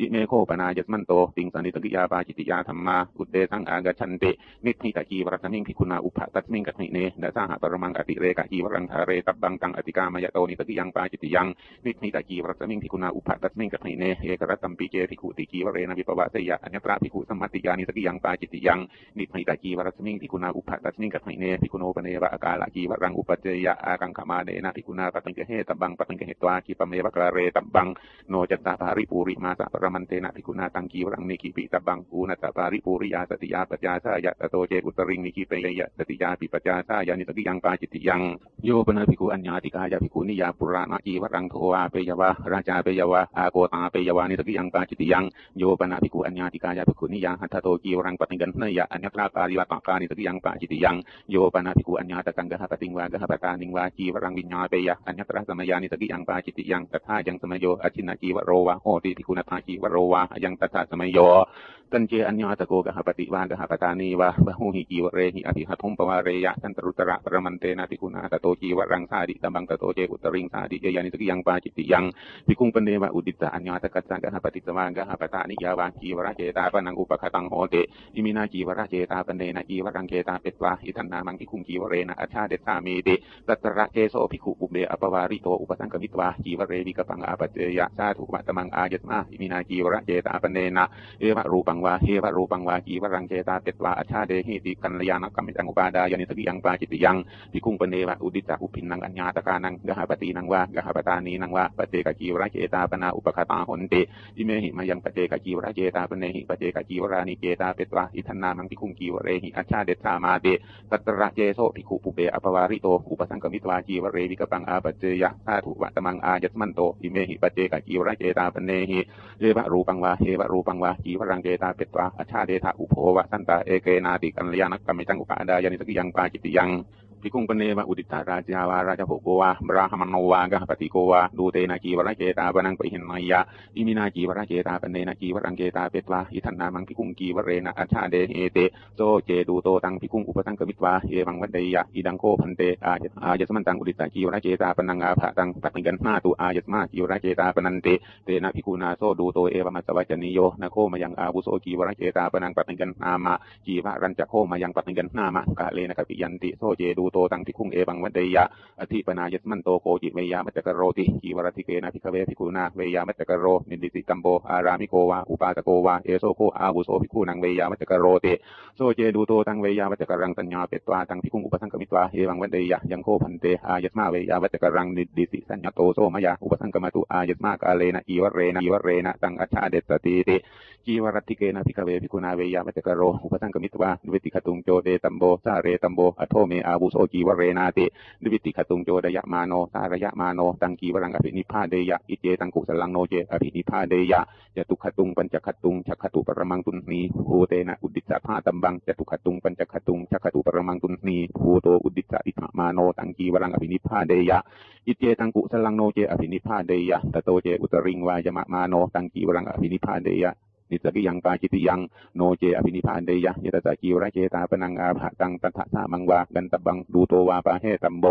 อิเมโคปนายสมันโตติงสันนิตกิยาปาจิติยาธรรมาอุเดสังอากชันเตนิทิตะกีวรัตมิงพิคุณาอุปตัสมิงกัตมิเนดาสาหปรมังอติเรกะกีวรังทาเรตับบังตังอติกามายโตนิตกิยังปาจิติยังนิทิตะกีวรัตมิงพิคุณาอุปตัสมิงกัตมิเนเอกรัตตัมปิเจพิคุติกีวเรนะวิปวะเสยะอัญญตระพิคุสมัติยานิตกิยังปาจิติยังนิทิตะกีวรัตมิงพิคุณาอุปตัสมิงกัตมิเนพิคุโนปเนวะอากาลกีวรังอุปเจยะอากังขมาเนนะพิคุณาปตังเกเหตับบังปตังเกเหตวาคีปเมวะกะเรตับบังโนจัตตาภาริปูริมาสะรมันเตนะพิคุณาตังกีวรังนิกิปิตบังอูนัตปาริปุริยาสติยาปัจจาสายะตโตเจอุตริงนิกิเปยยะสติยาปิปัจจาสายานิสกิยังปาจิติยังโยปนาภิกขุอัญญาติกายาภิกขุนิยาปุราณจีวรังโทวาเปยวะราชาเปยวะอาโกตาเปยวะนิสกิยังปาจิติยังโยปนาภิกขุอัญญาติกายาภิกขุนิยาหัตโตจีวรังปฏิกันนยะอัญญตราปาริวัตกานิสกิยังปาจิติยังโยปนาภิกขุอัญญาตกังกหปติงวากหปตานิงวาจีวรังวิญญาเปยะอัญญตราสมยานิสกิยังปาจิติยังตถายังสมโยอชินาจีวโรวะโหติภิกขุนัตถาจีวโรวะยังตถาสมโยตันเจอัญญาตโกกหปฏิวานกหปตานีวะบะหูหิกีวเรหิอภิหัทุมปวาเรยะตันตรุตระปรมันเตนะภิกุณาตโตจีวรังสาดิตบังตโตเจอุตริงสาดิเยยานิสกิยังปาจิตติยังภิกุงปเนวะอุดิตะอัญญาตกัจจังกหปฏิสวางกหปตานิยาวาจีวระเจตาปนังอุปคตังโหเตอิมินาจีวระเจตาปเนนะจีวรังเจตาเปตวาอิทันนามังภิกุงจีวเรนะอัชชาเดสามีเตตัตระเจโสภิกุปุเบอปวาริโตอุปสังกมิตวาจีวเรวิกปังอาปัจเจยะสาธุมัตมังอายตมาอิมินาจีวระเจตาปเนนะเอวะรูปังวาเฮวะรูปังวาจีวรังเจตาเตตวาอาชาเดหิติกัลยาณกรรมจังอุปาดายานิสกิยังปาจิตยังพิคุงปเนวะอุดิจักอุพินนังอัญญาตกานังกหปตินังวะกหปตานีนังวะปเจกจีวระเจตาปนาอุปคตาหนเตอิเมหิมายังปเจกจีวระเจตาปเนหิปเจกจีวรานิเจตาเตตวาอิทันนามังพิคุงจีวเรหิอาชาเดสามาเตตัตระเจโสพิคุปุเบอปวาริโตอุปสังกมิตวาจีวเรวิกปังอาปเจยะสาธุวัตมังอายัสมันโตอิเมหิปเจกจีวระเจตาปเนหิเอวรูปังวาเฮวรูปังวาจีวรังเจตตาเปตวาอาชาเดทาอุโภวะสันตาเอเกนาติกัญยาณกรรมจังอุปาดายานิสกิยังปาจิตยัง พิคุงปเนวะอุดิตาราจาวาราชโภโกวาบราหมโนวากะปฏิโกวาดูเตนะจีวระเจตาปนังปะหินนายะอิมินาจีวระเจตาปเนนะจีวรังเจตาเปตวาอิทันนามังพิคุงกีวเรนะอัชชาเดเอเตโซเจดูโตตังพิคุงอุปตังกมิตวาเอวังวัดเดยะอิดังโคพันเตอายอายสมันตังอุดิตาจีวระเจตาปนังอาภะตังปฏิกันหน้าตุอายสมาจีวระเจตาปนันเตเตนะพิคุนาโซดูโตเอวมัสวัจนิโยนะโคมายังอาวุโสจีวระเจตาปนังปฏิกันนามาจีวรันจะโคมายังปฏิกันนามะกะเลนะกปิยันติโซเจดูโตตังพิคุงเอวังวัดเดยะอธิปนายสมันโตโกจิเวยามัจจกโรติจีวรติเกนะพิกเวพิคุนาเวยามัจจกโรนินดิติตัมโบอารามิโกวาอุปาตโกวาเอโซโคอาวุโสพิคุนังเวยามัจจกโรติโซเจดูโตตังเวยามัจจกรังสัญญาเปตวาตังพิคุงอุปสังกมิตวาเอวังวัดเดยะยังโคพันเตอายสมาเวยามัจจกรังนินดิติสัญญาโตโซมายาอุปสังกมตุอายสมากาเลนะอีวเรนะอีวเรนะตังอัชชาเดตติติจีวรติเกนะพิกเวพิคุนาเวยามัจจกโรอุปสังกมิตวาดุวิติขตุงโจเดตัมโบซาเรตัมโบอโทเมอาวุโสจีวเรนาติดุวิติขตุงโจดยะมาโนสารยะมาโน ตังกีวรังอภินิพาเดยะอิเจตังกุสลังโนเจอภินิพาเดยะจตุขตุงปัญจขตุงชักขตุปรมังตุนนีภูเตนะอุดิสะพาตัมบังจตุขตุงปัญจขตุงชักขตุปรมังตุนนีภูโตอุดิสะอิทมาโน ตังกีวรังอภินิพาเดยะอิเจตังกุสลังโนเจอภินิพาเดยะตโตเจอุตริงวายมะมาโน ตังกีวรังอภินิพาเดยะ นิสกิยังปาจิติยังโนเจอภินิพานเดยะยตตะกีวระเจตาปนังอาภะตังตัทธะสามังวากันตบังดูโตวาปะเฮตัมโบ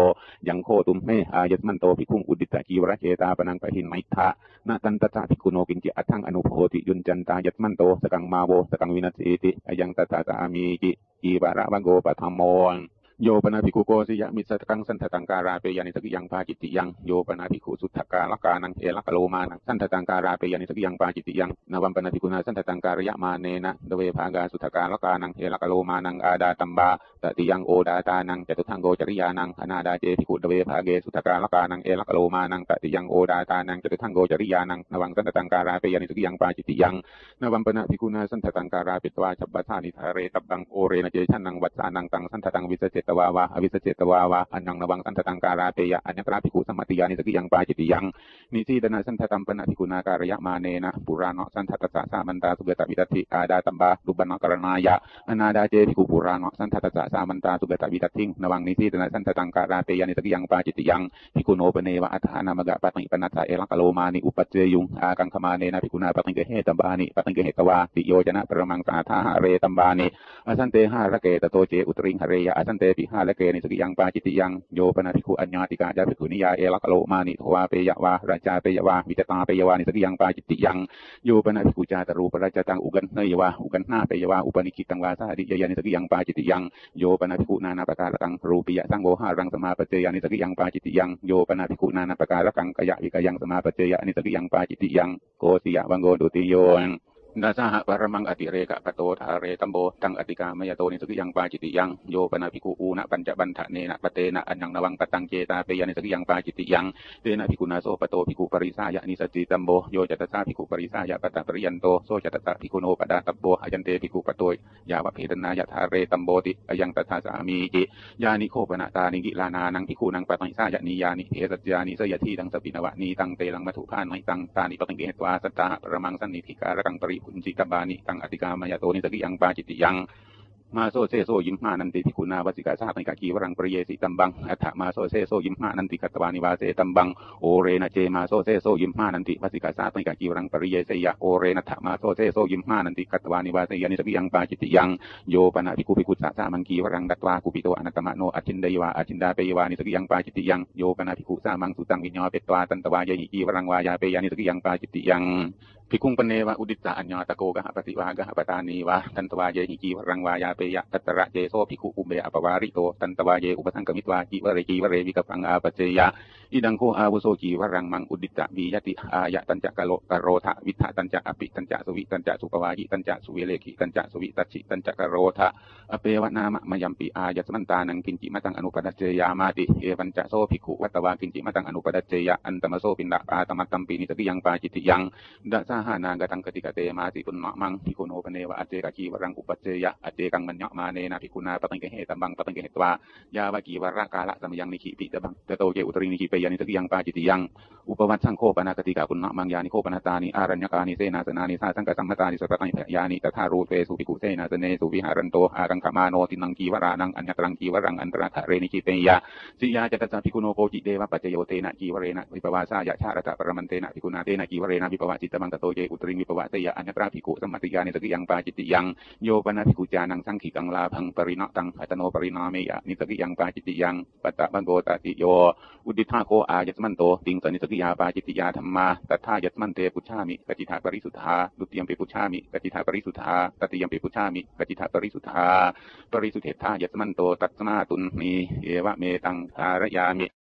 ยังโคตุมเมอายตมันโตภิกขุงอุดิตะกีวระเจตาปนังปะหินไมทะนาตันตตะภิกขุโนกินจิอัทังอนุโพธิยุนจันตายตมันโตสกังมาโวสกังวินัสสิติอายังตตะตามีจิกีวาระวะโกปะธรรมโม โยปนาภิกขุโกสิยะมิสตังสันทตังการาเปยานิสกิยังปาจิตติยังโยปนาภิกขุสุทธกาลกานังเอลกโลมานังสันทตังการาเปยานิสกิยังปาจิตติยังนวัมปนาภิกขุนาสันทตังการยะมาเนนะเดเวภากาสุทธกาลกานังเอลกโลมานังอาดาตัมบาตติยังโอดาตานังจตุทังโกจริยานังอนาดาเจภิกขุเดเวภาเกสุทธกาลกานังเอลกโลมานังตติยังโอดาตานังจตุทังโกจริยานังนวังสันทตังการาเปยานิสกิยังปาจิตติยังนวัมปนาภิกขุนาสันทตังการาปิตวาชับบะธานิทาเรตับบังโอเรนะเจชันนังวัสานังตังสันทตังวิเศษตวาวาอวิเศษเจตวาวาอันนังนวังสันทตังการาเตยะอัญญตราภิกขุสัมมติยานิสกิยังปาจิติยัง นิสีดนาสันทตัมปนาภิกขุนาการยะมาเนนะปุรานะสันทตัสสะสามันตาสุเกตวิตัติอาดาตัมบาลุบันนกรณายะอนาดาเจภิกุปุรานะสันทตัสสะสามันตาสุเกตวิตัติงนวังนิสีดนาสันทตังการาเตยะนิสกิยังปาจิตยังภิกุโนปเนวะอัฏฐานามกะปะติปนัสสะเอลังกโลมานิอุปัจเจยุงอากังขมาเนนะภิกขุนาปติเกเหตัมบานิปติเกเหตวาติโยจนะปรมังสาธาเรตัมบานิอสันเตหะระเกตโตเจอุตริงหะเรยะอสันเตปิหาละเกนิสกิยังปาจิตยังโยปนาภิกุอัญญาติกาจาภิกขุนิยาเอลังกโลมานิทวาเปยะวาจาเปยวาวิจตาเปยวานิสกิยังปาจิติยังโยปนาภิกุจาตรูปราชตังอุกันเนยวาอุกันหน้าเปยวาอุปนิกิตังวาสาดิยานิสกิยังปาจิติยังโยปนาภิกุนานาปการกังรูปิยะสังโวหารังสมาปเจยานิสกิยังปาจิติยังโยปนาภิกุนานาปการกังกยะวิกยังสมาปเจยานิสกิยังปาจิติยังโกสิยะวังโกดุติโย นาสหปรมังอติเรกะปโตทาเรตัมโบตังอติกามยโตนิสกิยังปาจิติยังโยปนาภิกุอูนะปัญจบันทะเนนะปเตนะอัญญังนวังปตังเจตาเปยานิสกิยังปาจิติยังเตนะภิกุนาโสปโตภิกุปริสายะนิสจิตัมโบโยจัตตาภิกุปริสายะปตะปริยันโตโสจัตตาภิกุโนปดาตับโบอายันเตภิกุปโตยาวะเพดนายะทาเรตัมโบติอายังตถาสามีจิยานิโคปนาตานิกิลานานังภิกุนังปตังสายะนิยานิเพสัจจานิเสยทีดังสปินวะนีตังเตลังมัทุพานัยตังตานิปตังเกตวาสตาปรมังสันนิธิการกังปริพุนจิตบานิตังอติกามายโตนิสกิยังปาจิติยังมาโซเซโซยิมมานันติพิคุณาวสิกาชาติกากีวรังปริเยสิตัมบังอัฏฐมาโซเซโซยิมมานันติกัตวานิวาเสตัมบังโอเรนะเจมาโซเซโซยิมมานันติวสิกาชาติกากีวรังปริเยสยะโอเรนะถมาโซเซโซยิมมานันติกัตวานิวาเสยนิสกิยังปาจิติยังโยปนาภิกุภิกุสาสามังกีวรังดัตวากุปิโตอนัตตมโนอจินเดยวาอจินดาเปยวานิสกิยังปาจิติยังโยปนาภิกุสามังสุตังวิญญาเปตวาตันตวายยิกีวรังวายาเปยานิสกิยังปาจิติยัง ภิกุงปเนวะอุดิตาอัญญาตะโกกะปฏิวากะปตานีวะตันตวาเยหิกีวรังวายาเปยะตัตระเจโซภิกุอุเบอปวาริโตตันตวาเยอุปสังกมิตวาจิวเรกีวเรวิกปังอาปเจยะอิดังโคอาวุโสจีวรังมังอุดิตะวิยติอายะตันจะกะโลกะโรทะวิทะตันจะอปิตันจะสุวิตันจะสุปวาหิตันจะสุเวเลกิตันจะสุวิตัชิตันจะกะโรทะอเปวะนามะมยัมปิอายะสมันตานังกินจิมะตังอนุปดัจเจยามาติเอวันจะโซภิกุวัตวากินจิมะตังอนุปดัจเจยะอันตมโซปินดาปาตมัตตัมปีนิสกิยังปาจิติยังดะสาหานากตังกติกเตมาสิปุณมะมังภิกขุโนปเนวะอเจกะกีวรังอุปเจยะอเจกังมัญญมาเนนะภิกขุนาปตังเกเหตัมบังปตังเกเหตวายาวะกีวระกาละสมยังนิขิปิตบังตโตเจอุตรินิขิเปยานิสกิยังปาจิติยังอุปวัตสังโฆปนากติกาคุณมังยานิโฆปนาตานิอารัญญกานิเสนาสนานิสาสังกสัมมตานิสปตังยานิตถารูเตสุภิกุเสนาสเนสุวิหารันโตอารังคมาโนตินังกีวรานังอัญญตรังกีวรังอันตระทะเรนิจิเตยะสิยาจตตาภิกขุโนโกจิเดวะปัจเจโยเตนะกีวเรนะวิปวาสายะชาระตะปรมันเตนะภิกขุนาเตนะกีวเรนะวิปวาจิตมังตโตเจอุตริวิปวาเตยะอัญตระภิกุสมัติยานิสกิยังปาจิติยังโยปนาภิกุจานังสังขีกังลาพังปริณตังอัตโนปรินาเมยะนิสกิยังปาจิติยังปัตตะบังโกตติโยอุดิธาโคอายัสมันโตติงสนิสกิยาปาจิติยาธรรมาตัทายัสมันเตปุชามิกจิธาปริสุทธาดุติยมปิปุชามิกจิธาปริสุทธาตติยมปิปุชามิกจิธาปริสุทธาปริสุทธายัสมันโตตัสมาตุนมีเอวะเมตังคารยามิ